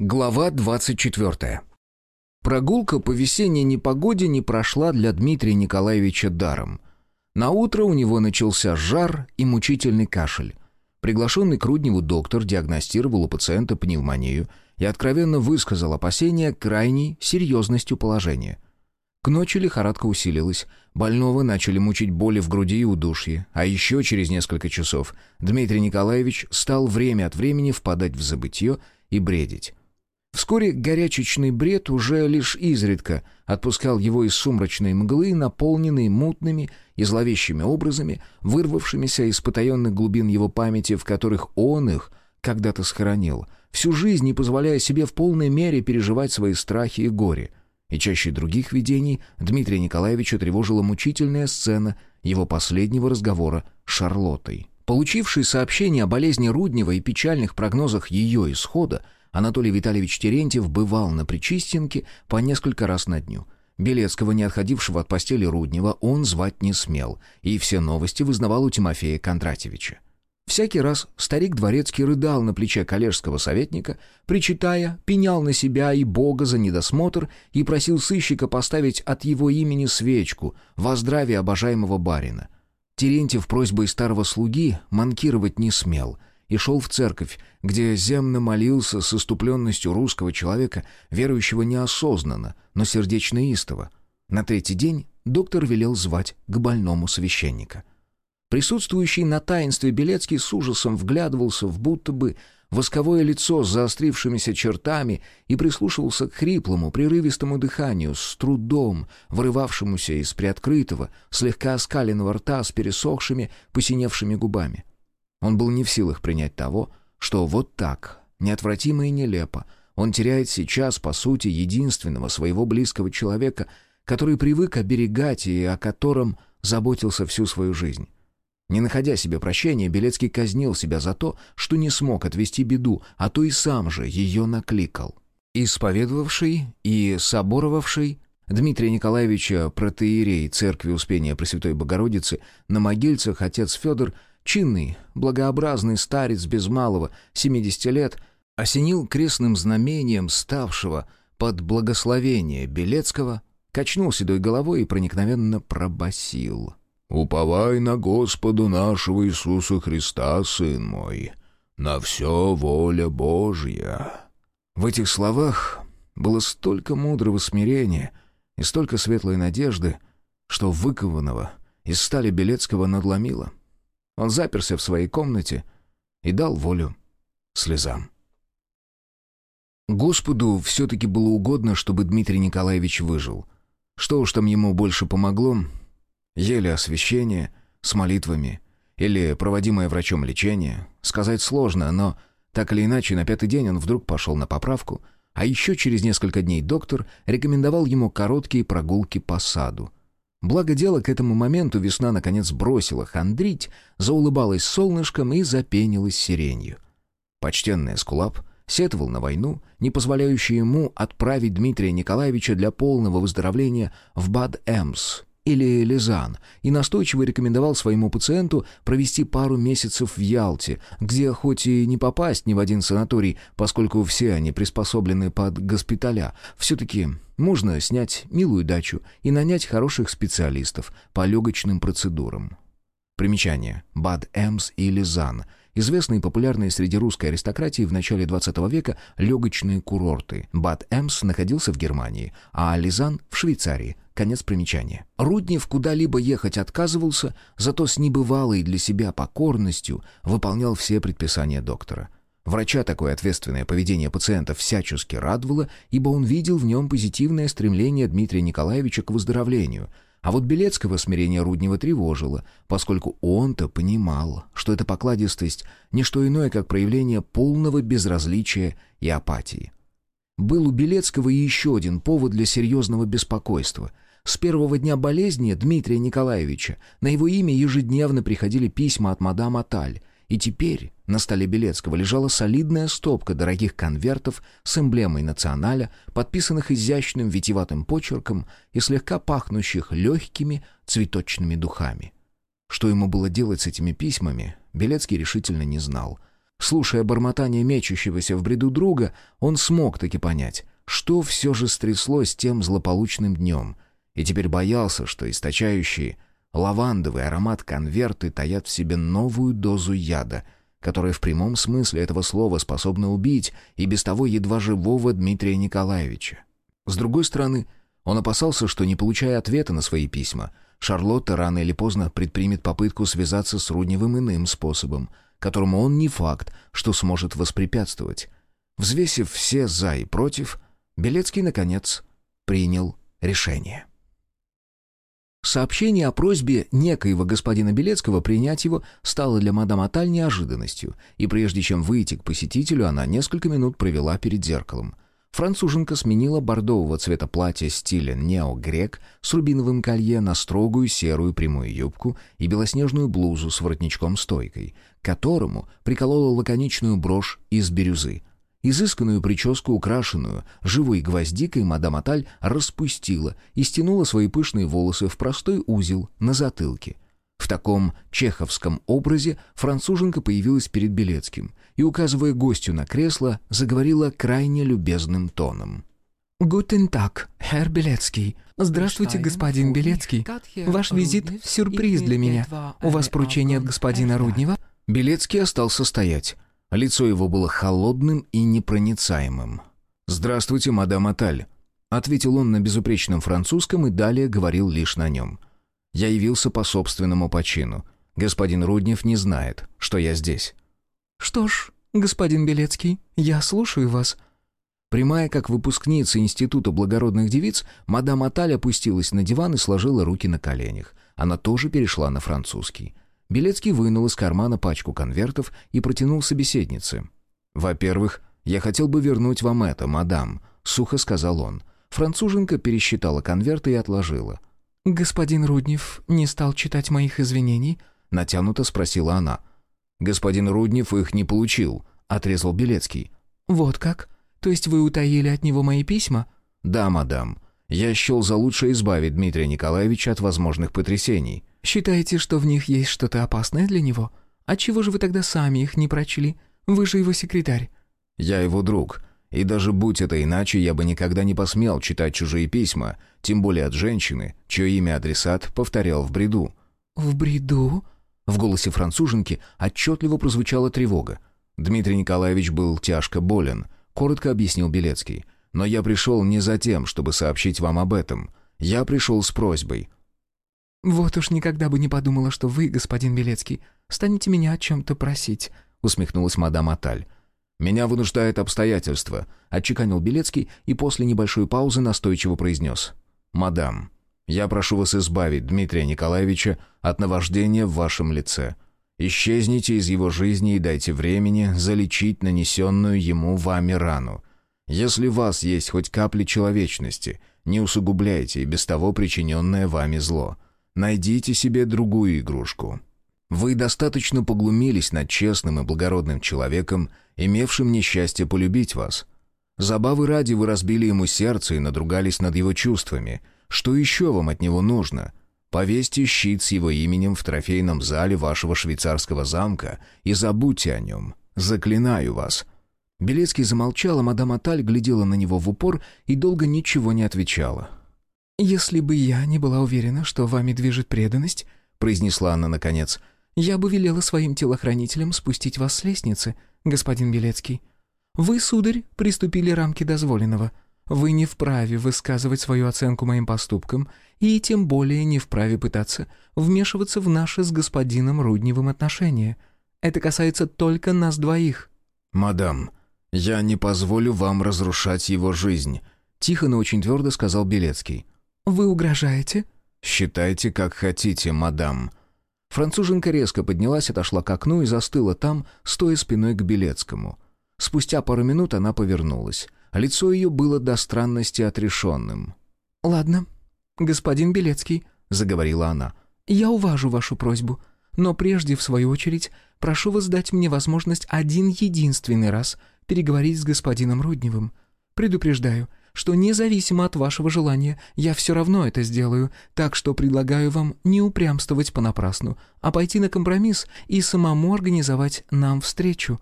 Глава 24. Прогулка по весенней непогоде не прошла для Дмитрия Николаевича даром. На утро у него начался жар и мучительный кашель. Приглашенный к Рудневу доктор диагностировал у пациента пневмонию и откровенно высказал опасения крайней серьезностью положения. К ночи лихорадка усилилась, больного начали мучить боли в груди и удушье, а еще через несколько часов Дмитрий Николаевич стал время от времени впадать в забытье и бредить. Вскоре горячечный бред уже лишь изредка отпускал его из сумрачной мглы, наполненной мутными и зловещими образами, вырвавшимися из потаенных глубин его памяти, в которых он их когда-то схоронил, всю жизнь не позволяя себе в полной мере переживать свои страхи и горе. И чаще других видений Дмитрия Николаевича тревожила мучительная сцена его последнего разговора с Шарлоттой. Получивший сообщение о болезни Руднева и печальных прогнозах ее исхода, Анатолий Витальевич Терентьев бывал на Причистенке по несколько раз на дню. Белецкого, не отходившего от постели Руднева, он звать не смел, и все новости вызнавал у Тимофея Кондратьевича. Всякий раз старик Дворецкий рыдал на плече коллежского советника, причитая, пенял на себя и Бога за недосмотр и просил сыщика поставить от его имени свечку во здравие обожаемого барина. Терентьев просьбой старого слуги манкировать не смел — и шел в церковь, где земно молился с иступленностью русского человека, верующего неосознанно, но сердечно истово. На третий день доктор велел звать к больному священника. Присутствующий на таинстве Белецкий с ужасом вглядывался в будто бы восковое лицо с заострившимися чертами и прислушивался к хриплому, прерывистому дыханию, с трудом вырывавшемуся из приоткрытого, слегка оскаленного рта с пересохшими, посиневшими губами. Он был не в силах принять того, что вот так, неотвратимо и нелепо, он теряет сейчас, по сути, единственного своего близкого человека, который привык оберегать и о котором заботился всю свою жизнь. Не находя себе прощения, Белецкий казнил себя за то, что не смог отвести беду, а то и сам же ее накликал. Исповедовавший и соборовавший Дмитрия Николаевича, протеерей Церкви Успения Пресвятой Богородицы, на могильцах отец Федор Чинный, благообразный старец без малого, 70 лет, осенил крестным знамением ставшего под благословение Белецкого, качнул седой головой и проникновенно пробасил. «Уповай на Господу нашего Иисуса Христа, сын мой, на все воля Божья». В этих словах было столько мудрого смирения и столько светлой надежды, что выкованного из стали Белецкого надломило. Он заперся в своей комнате и дал волю слезам. Господу все-таки было угодно, чтобы Дмитрий Николаевич выжил. Что уж там ему больше помогло? Еле освещение, с молитвами, или проводимое врачом лечение. Сказать сложно, но так или иначе на пятый день он вдруг пошел на поправку, а еще через несколько дней доктор рекомендовал ему короткие прогулки по саду. Благо дело к этому моменту весна наконец бросила хандрить, заулыбалась солнышком и запенилась сиренью. Почтенный Эскулап сетовал на войну, не позволяющую ему отправить Дмитрия Николаевича для полного выздоровления в Бад-Эмс, или Лизан, и настойчиво рекомендовал своему пациенту провести пару месяцев в Ялте, где хоть и не попасть ни в один санаторий, поскольку все они приспособлены под госпиталя, все-таки можно снять милую дачу и нанять хороших специалистов по легочным процедурам. Примечание. Бад Эмс и Лизан – Известные и популярные среди русской аристократии в начале XX века легочные курорты. Бад Эмс находился в Германии, а Лизан — в Швейцарии. Конец примечания. Руднев куда-либо ехать отказывался, зато с небывалой для себя покорностью выполнял все предписания доктора. Врача такое ответственное поведение пациента всячески радовало, ибо он видел в нем позитивное стремление Дмитрия Николаевича к выздоровлению — а вот Белецкого смирение Руднева тревожило, поскольку он-то понимал, что эта покладистость — не что иное, как проявление полного безразличия и апатии. Был у Белецкого еще один повод для серьезного беспокойства. С первого дня болезни Дмитрия Николаевича на его имя ежедневно приходили письма от мадам Аталь, и теперь на столе Белецкого лежала солидная стопка дорогих конвертов с эмблемой «Националя», подписанных изящным витиеватым почерком и слегка пахнущих легкими цветочными духами. Что ему было делать с этими письмами, Белецкий решительно не знал. Слушая бормотание мечущегося в бреду друга, он смог таки понять, что все же стряслось тем злополучным днем, и теперь боялся, что источающие лавандовый аромат конверты таят в себе новую дозу яда, которая в прямом смысле этого слова способна убить и без того едва живого Дмитрия Николаевича. С другой стороны, он опасался, что, не получая ответа на свои письма, Шарлотта рано или поздно предпримет попытку связаться с Рудневым иным способом, которому он не факт, что сможет воспрепятствовать. Взвесив все «за» и «против», Белецкий, наконец, принял решение. Сообщение о просьбе некоего господина Белецкого принять его стало для мадам Аталь неожиданностью, и прежде чем выйти к посетителю, она несколько минут провела перед зеркалом — Француженка сменила бордового цвета платье стиля нео-грек с рубиновым колье на строгую серую прямую юбку и белоснежную блузу с воротничком-стойкой, к которому приколола лаконичную брошь из бирюзы. Изысканную прическу, украшенную живой гвоздикой, мадам Аталь распустила и стянула свои пышные волосы в простой узел на затылке — в таком чеховском образе француженка появилась перед Белецким и, указывая гостю на кресло, заговорила крайне любезным тоном. «Гутен так, Herr Белецкий. Здравствуйте, господин Белецкий. Ваш визит — сюрприз для меня. У вас поручение от господина Руднева?» Белецкий остался стоять. Лицо его было холодным и непроницаемым. «Здравствуйте, мадам Аталь», — ответил он на безупречном французском и далее говорил лишь на нем. Я явился по собственному почину. Господин Руднев не знает, что я здесь». «Что ж, господин Белецкий, я слушаю вас». Прямая, как выпускница Института благородных девиц, мадам Аталь опустилась на диван и сложила руки на коленях. Она тоже перешла на французский. Белецкий вынул из кармана пачку конвертов и протянул собеседнице. «Во-первых, я хотел бы вернуть вам это, мадам», — сухо сказал он. Француженка пересчитала конверты и отложила. «Господин Руднев не стал читать моих извинений?» — натянуто спросила она. «Господин Руднев их не получил», — отрезал Белецкий. «Вот как? То есть вы утаили от него мои письма?» «Да, мадам. Я счел за лучшее избавить Дмитрия Николаевича от возможных потрясений». «Считаете, что в них есть что-то опасное для него? Отчего же вы тогда сами их не прочли? Вы же его секретарь». «Я его друг. И даже будь это иначе, я бы никогда не посмел читать чужие письма, тем более от женщины, чье имя адресат повторял в бреду. «В бреду?» В голосе француженки отчетливо прозвучала тревога. Дмитрий Николаевич был тяжко болен, коротко объяснил Белецкий. «Но я пришел не за тем, чтобы сообщить вам об этом. Я пришел с просьбой». «Вот уж никогда бы не подумала, что вы, господин Белецкий, станете меня о чем-то просить», усмехнулась мадам Аталь. «Меня вынуждает обстоятельства», — отчеканил Белецкий и после небольшой паузы настойчиво произнес. «Мадам, я прошу вас избавить Дмитрия Николаевича от наваждения в вашем лице. Исчезните из его жизни и дайте времени залечить нанесенную ему вами рану. Если у вас есть хоть капли человечности, не усугубляйте и без того причиненное вами зло. Найдите себе другую игрушку». Вы достаточно поглумились над честным и благородным человеком, имевшим несчастье полюбить вас. Забавы ради вы разбили ему сердце и надругались над его чувствами. Что еще вам от него нужно? Повесьте щит с его именем в трофейном зале вашего швейцарского замка и забудьте о нем. Заклинаю вас». Белецкий замолчал, а мадам Аталь глядела на него в упор и долго ничего не отвечала. «Если бы я не была уверена, что вами движет преданность», — произнесла она наконец, — я бы велела своим телохранителям спустить вас с лестницы, господин Белецкий. Вы, сударь, приступили рамки дозволенного. Вы не вправе высказывать свою оценку моим поступкам и тем более не вправе пытаться вмешиваться в наши с господином Рудневым отношения. Это касается только нас двоих». «Мадам, я не позволю вам разрушать его жизнь», — тихо, но очень твердо сказал Белецкий. «Вы угрожаете?» «Считайте, как хотите, мадам», Француженка резко поднялась, отошла к окну и застыла там, стоя спиной к Белецкому. Спустя пару минут она повернулась. Лицо ее было до странности отрешенным. «Ладно, господин Белецкий», — заговорила она, — «я уважу вашу просьбу, но прежде, в свою очередь, прошу вас дать мне возможность один единственный раз переговорить с господином Рудневым. Предупреждаю, что независимо от вашего желания, я все равно это сделаю, так что предлагаю вам не упрямствовать понапрасну, а пойти на компромисс и самому организовать нам встречу».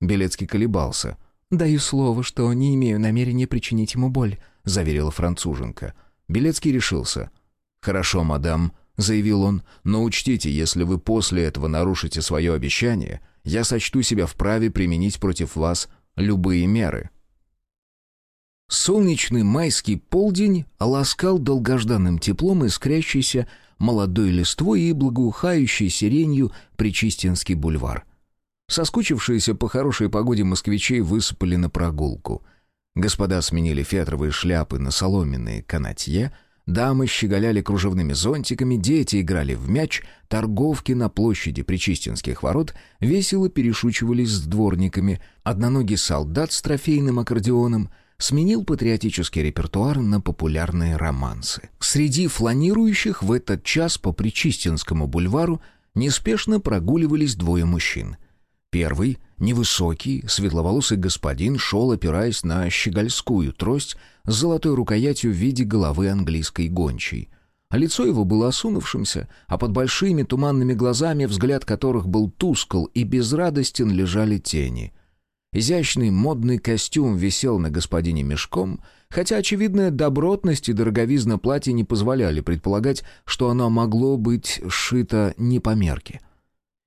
Белецкий колебался. «Даю слово, что не имею намерения причинить ему боль», — заверила француженка. Белецкий решился. «Хорошо, мадам», — заявил он, — «но учтите, если вы после этого нарушите свое обещание, я сочту себя вправе применить против вас любые меры». Солнечный майский полдень ласкал долгожданным теплом искрящийся молодой листвой и благоухающей сиренью Причистинский бульвар. Соскучившиеся по хорошей погоде москвичей высыпали на прогулку. Господа сменили фетровые шляпы на соломенные канатье, дамы щеголяли кружевными зонтиками, дети играли в мяч, торговки на площади Причистинских ворот весело перешучивались с дворниками, одноногий солдат с трофейным аккордеоном — сменил патриотический репертуар на популярные романсы. Среди фланирующих в этот час по Причистинскому бульвару неспешно прогуливались двое мужчин. Первый, невысокий, светловолосый господин, шел, опираясь на щегольскую трость с золотой рукоятью в виде головы английской гончей. Лицо его было осунувшимся, а под большими туманными глазами, взгляд которых был тускл и безрадостен, лежали тени — Изящный модный костюм висел на господине мешком, хотя очевидная добротность и дороговизна платья не позволяли предполагать, что оно могло быть сшито не по мерке.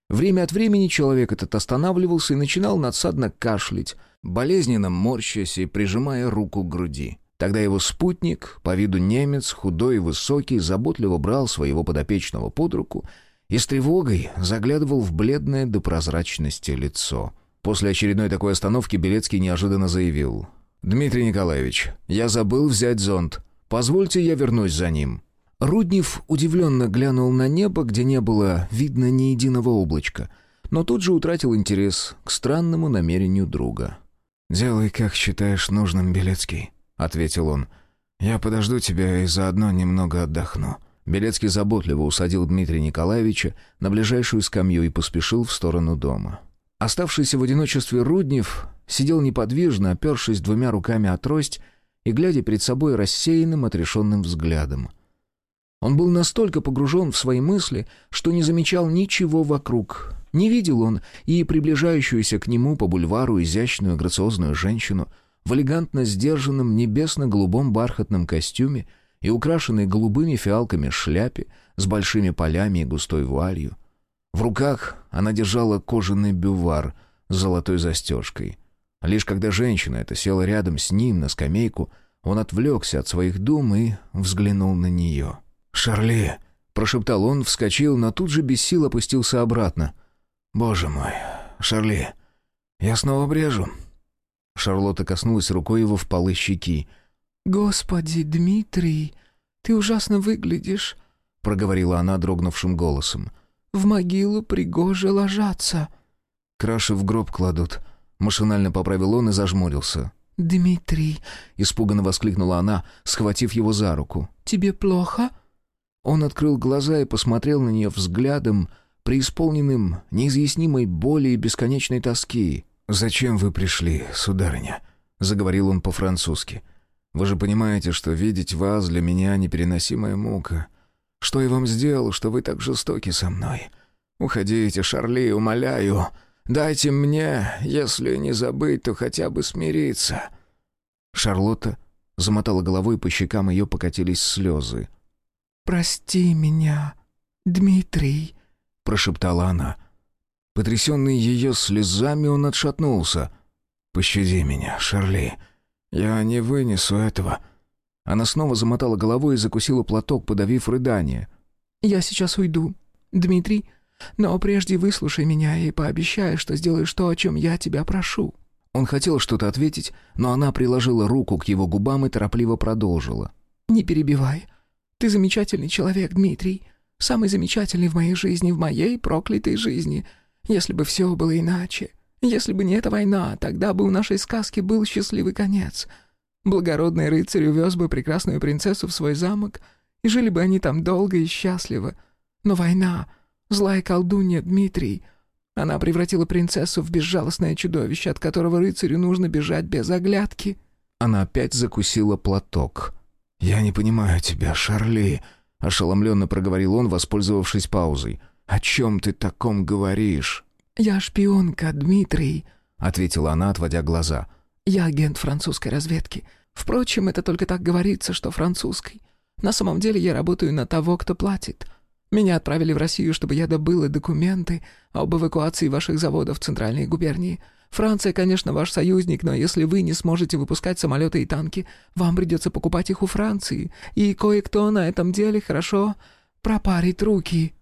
Время от времени человек этот останавливался и начинал надсадно кашлять, болезненно морщась и прижимая руку к груди. Тогда его спутник, по виду немец, худой и высокий, заботливо брал своего подопечного под руку и с тревогой заглядывал в бледное до прозрачности лицо — После очередной такой остановки Белецкий неожиданно заявил. «Дмитрий Николаевич, я забыл взять зонт. Позвольте, я вернусь за ним». Руднев удивленно глянул на небо, где не было видно ни единого облачка, но тут же утратил интерес к странному намерению друга. «Делай, как считаешь нужным, Белецкий», — ответил он. «Я подожду тебя и заодно немного отдохну». Белецкий заботливо усадил Дмитрия Николаевича на ближайшую скамью и поспешил в сторону дома. Оставшийся в одиночестве Руднев сидел неподвижно, опершись двумя руками о трость и глядя перед собой рассеянным, отрешенным взглядом. Он был настолько погружен в свои мысли, что не замечал ничего вокруг. Не видел он и приближающуюся к нему по бульвару изящную грациозную женщину в элегантно сдержанном небесно-голубом бархатном костюме и украшенной голубыми фиалками шляпе с большими полями и густой вуалью. В руках она держала кожаный бювар с золотой застежкой. Лишь когда женщина эта села рядом с ним на скамейку, он отвлекся от своих дум и взглянул на нее. «Шарли!» — прошептал он, вскочил, но тут же без сил опустился обратно. «Боже мой! Шарли! Я снова брежу!» Шарлотта коснулась рукой его в полы щеки. «Господи, Дмитрий, ты ужасно выглядишь!» — проговорила она дрогнувшим голосом. В могилу пригоже ложатся». «Краши в гроб кладут», — машинально поправил он и зажмурился. «Дмитрий», — испуганно воскликнула она, схватив его за руку. «Тебе плохо?» Он открыл глаза и посмотрел на нее взглядом, преисполненным неизъяснимой боли и бесконечной тоски. «Зачем вы пришли, сударыня?» — заговорил он по-французски. «Вы же понимаете, что видеть вас для меня непереносимая мука. Что я вам сделал, что вы так жестоки со мной? Уходите, Шарли, умоляю. Дайте мне, если не забыть, то хотя бы смириться». Шарлотта замотала головой, по щекам ее покатились слезы. «Прости меня, Дмитрий», — прошептала она. Потрясенный ее слезами, он отшатнулся. «Пощади меня, Шарли. Я не вынесу этого». Она снова замотала головой и закусила платок, подавив рыдание. «Я сейчас уйду, Дмитрий, но прежде выслушай меня и пообещай, что сделаешь то, о чем я тебя прошу». Он хотел что-то ответить, но она приложила руку к его губам и торопливо продолжила. «Не перебивай. Ты замечательный человек, Дмитрий. Самый замечательный в моей жизни, в моей проклятой жизни. Если бы все было иначе. Если бы не эта война, тогда бы у нашей сказки был счастливый конец. Благородный рыцарь увез бы прекрасную принцессу в свой замок, и жили бы они там долго и счастливо. Но война, злая колдунья Дмитрий, она превратила принцессу в безжалостное чудовище, от которого рыцарю нужно бежать без оглядки». Она опять закусила платок. «Я не понимаю тебя, Шарли», — ошеломленно проговорил он, воспользовавшись паузой. «О чем ты таком говоришь?» «Я шпионка, Дмитрий», — ответила она, отводя глаза. «Я агент французской разведки. Впрочем, это только так говорится, что французской. На самом деле я работаю на того, кто платит. Меня отправили в Россию, чтобы я добыла документы об эвакуации ваших заводов в Центральной губернии. Франция, конечно, ваш союзник, но если вы не сможете выпускать самолеты и танки, вам придется покупать их у Франции. И кое-кто на этом деле хорошо пропарит руки».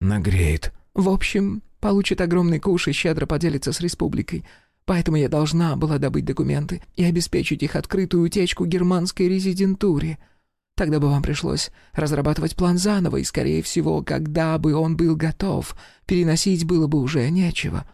«Нагреет». «В общем, получит огромный куш и щедро поделится с республикой. Поэтому я должна была добыть документы и обеспечить их открытую утечку германской резидентуре». Тогда бы вам пришлось разрабатывать план заново, и, скорее всего, когда бы он был готов, переносить было бы уже нечего.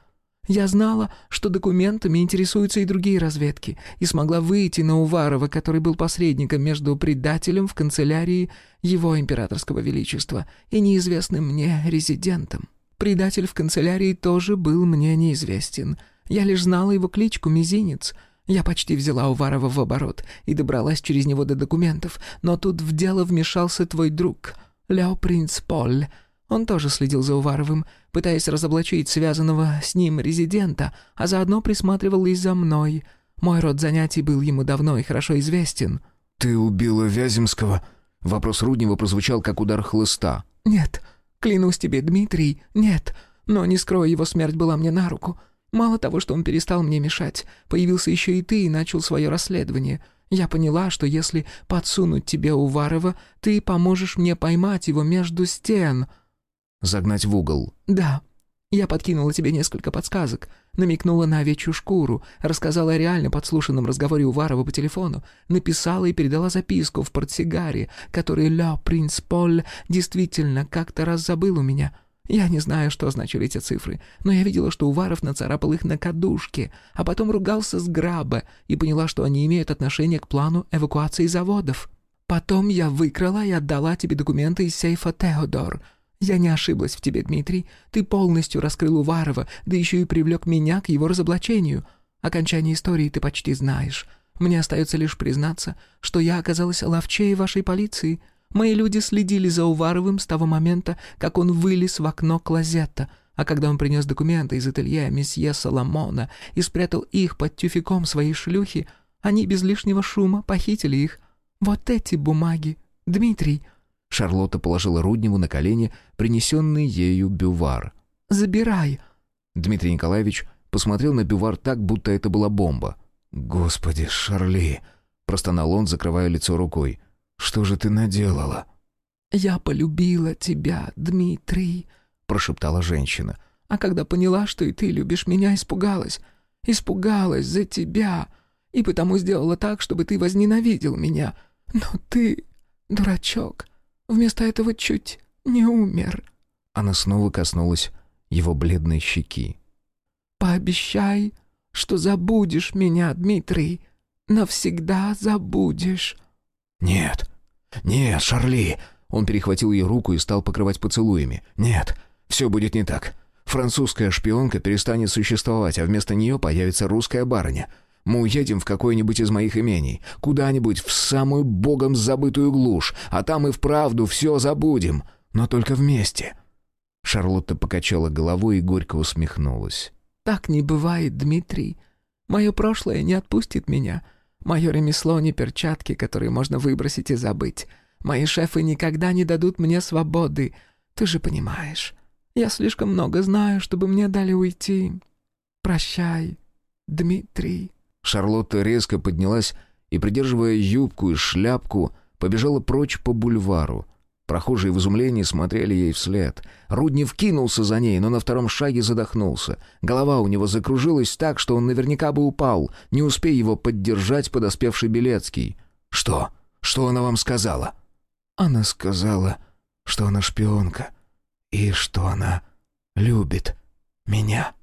Я знала, что документами интересуются и другие разведки, и смогла выйти на Уварова, который был посредником между предателем в канцелярии его императорского величества и неизвестным мне резидентом. Предатель в канцелярии тоже был мне неизвестен. Я лишь знала его кличку Мизинец — я почти взяла Уварова в оборот и добралась через него до документов, но тут в дело вмешался твой друг, Лео Принц Поль. Он тоже следил за Уваровым, пытаясь разоблачить связанного с ним резидента, а заодно присматривал и за мной. Мой род занятий был ему давно и хорошо известен». «Ты убила Вяземского?» Вопрос Руднева прозвучал, как удар хлыста. «Нет, клянусь тебе, Дмитрий, нет. Но, не скрою, его смерть была мне на руку. Мало того, что он перестал мне мешать, появился еще и ты и начал свое расследование. Я поняла, что если подсунуть тебе Уварова, ты поможешь мне поймать его между стен». «Загнать в угол». «Да. Я подкинула тебе несколько подсказок, намекнула на овечью шкуру, рассказала о реально подслушанном разговоре Уварова по телефону, написала и передала записку в портсигаре, который Ля Принц Поль действительно как-то раз забыл у меня». Я не знаю, что означали эти цифры, но я видела, что Уваров нацарапал их на кадушке, а потом ругался с граба и поняла, что они имеют отношение к плану эвакуации заводов. Потом я выкрала и отдала тебе документы из сейфа Теодор. Я не ошиблась в тебе, Дмитрий. Ты полностью раскрыл Уварова, да еще и привлек меня к его разоблачению. Окончание истории ты почти знаешь. Мне остается лишь признаться, что я оказалась ловчее вашей полиции — Мои люди следили за Уваровым с того момента, как он вылез в окно клозета, а когда он принес документы из ателье месье Соломона и спрятал их под тюфяком своей шлюхи, они без лишнего шума похитили их. Вот эти бумаги, Дмитрий». Шарлотта положила Рудневу на колени принесенный ею бювар. «Забирай». Дмитрий Николаевич посмотрел на бювар так, будто это была бомба. «Господи, Шарли!» — простонал он, закрывая лицо рукой. Что же ты наделала?» «Я полюбила тебя, Дмитрий», — прошептала женщина. «А когда поняла, что и ты любишь меня, испугалась. Испугалась за тебя. И потому сделала так, чтобы ты возненавидел меня. Но ты, дурачок, вместо этого чуть не умер». Она снова коснулась его бледной щеки. «Пообещай, что забудешь меня, Дмитрий. Навсегда забудешь». «Нет, «Нет, Шарли!» Он перехватил ее руку и стал покрывать поцелуями. «Нет, все будет не так. Французская шпионка перестанет существовать, а вместо нее появится русская барыня. Мы уедем в какое-нибудь из моих имений, куда-нибудь в самую богом забытую глушь, а там и вправду все забудем, но только вместе». Шарлотта покачала головой и горько усмехнулась. «Так не бывает, Дмитрий. Мое прошлое не отпустит меня. Мое ремесло не перчатки, которые можно выбросить и забыть. Мои шефы никогда не дадут мне свободы. Ты же понимаешь. Я слишком много знаю, чтобы мне дали уйти. Прощай, Дмитрий». Шарлотта резко поднялась и, придерживая юбку и шляпку, побежала прочь по бульвару. Прохожие в изумлении смотрели ей вслед. Руднев кинулся за ней, но на втором шаге задохнулся. Голова у него закружилась так, что он наверняка бы упал, не успея его поддержать подоспевший Белецкий. «Что? Что она вам сказала?» «Она сказала, что она шпионка и что она любит меня».